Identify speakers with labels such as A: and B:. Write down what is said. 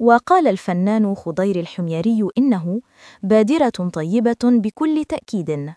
A: وقال الفنان خضير الحميري إنه بادرة طيبة بكل تأكيد.